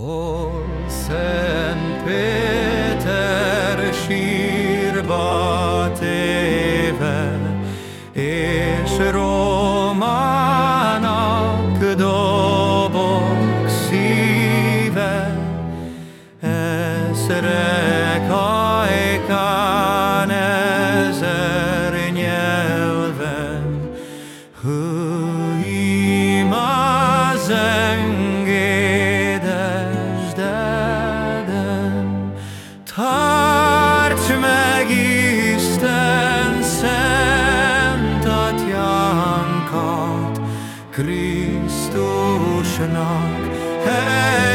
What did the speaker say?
Hol Szent Péter sírba téve, és Rómának dobog szíve, ezrek ajkán ezer nyelven, hú, imázeng, Kristus nag.